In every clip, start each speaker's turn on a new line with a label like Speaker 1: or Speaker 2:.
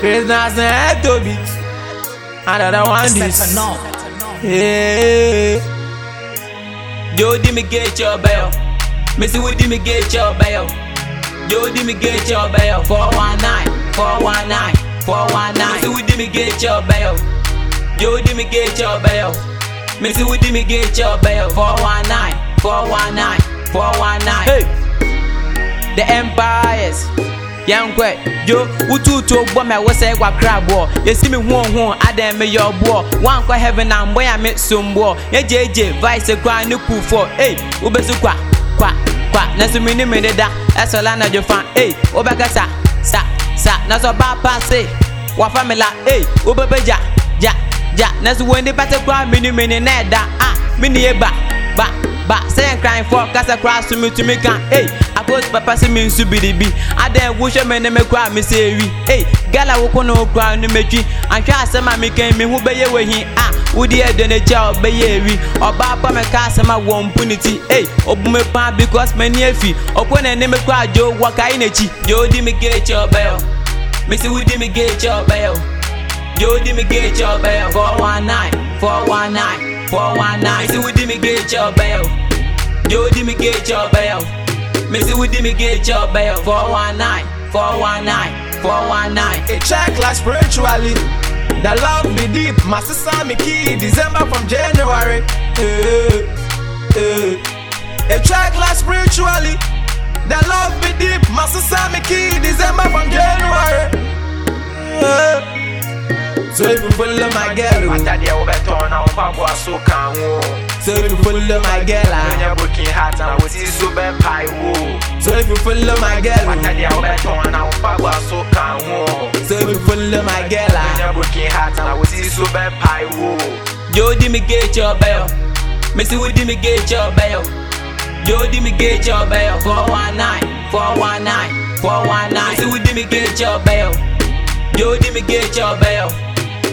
Speaker 1: Christmas and Toby. Another one this. Hey.
Speaker 2: Jody me get your bail. Missy Woody me get your bail. Jody me get your bail. 419, 419, 419. Missy Woody me get your bail. Jody me get your bail. Missy Woody me get your bail. 419, 419, 419.
Speaker 1: Hey. The empires. yɛnkɔɛ yo wotuutuo gbɔ mɛ wo sɛ wakraboɔ yɛsi me hoɔho adɛn meyɛ ɔboɔ woankɔ heaven ambɔ ya me somboɔ yɛgyeegye vice koraa ne kufoɔ ei wobɛsi kwa kwa kwa. Nanso mene me na ɛsɔla fan. fa ei wobɛka sa sa sa. Ba baapa se wafa me la. Ei wobɛbɛgya gya gya nanso wɔndi pɛte koraa mene mene na ɛda a ah, mene yɛ ba ba ba. Sɛ yɛnkranfoɔ kasa me to me can. ei post papa sɛ me nso biri bi adɛn wohwɛ me ne mekora me sɛ ewi ei gala woko ne wokora no matwi ahwɛ asɛm a mekan me ho bɛyɛ wahi a wode ɛdɛ no kyɛ ɔbɛyɛ ewi ɔbaa pa meka asɛm a wɔ mpo ne ti ei ɔbu me paa because m'ani afi ɔkɔ ne ne mekora gyeo wɔkae n'akyi deɛ
Speaker 2: ɔdi me gere kyɛ ɔbɛyɛ mesi wodi me gere kyɛ ɔbɛyɛ deɛ ɔdi me gere kyɛ ɔbɛyɛ 419 419 419 mesi wodi me gere kyɛ ɔbɛyɛ deɛ ɔdi me gere kyɛ ɔbɛyɛ bail. Missy Woody me get your bail. 419, 419, 419.
Speaker 3: A check like spiritually. The love be deep. My sister me key December from January. Eh, eh. A track like spiritually. The love be deep. My sister me key December from January. Eh. So if you follow my girl,
Speaker 4: Atadeɛ wobɛtɔn na wompaboa so ka ho
Speaker 3: so if you follow my girl, ah.
Speaker 4: Ɛnyɛ booking hat na wosi so bɛmpae wo
Speaker 3: so if you follow my girl,
Speaker 4: Atadeɛ wobɛtɔn na wompaboa so ka ho
Speaker 3: so if you follow my girl, ah.
Speaker 4: Ɛnyɛ booking hat na wosi so bɛmpae wo
Speaker 2: Jody me get your bail. Missy Woody me get your bail. Jody me get your bail. 419, 419, 419. Missy Woody me get your bail. Jody me get your bail.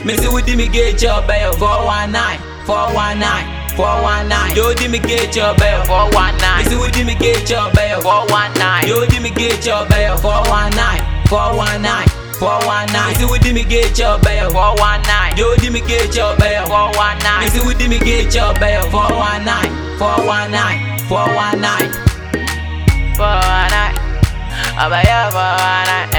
Speaker 2: Missy Woody me get your bail. 419, 419, 419. Jody me get your bail. 419. Missy Woody me get your bail. 419. Jody me get your bail. 419, 419. 419 Missy Woody me get your bail 419 Jody me get your bail 419 Missy Woody me get your bail 419 419 419
Speaker 1: 419 Abaya 419